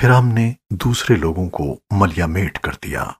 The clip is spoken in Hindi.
फिर हमने दूसरे लोगों को मलियामेट कर दिया।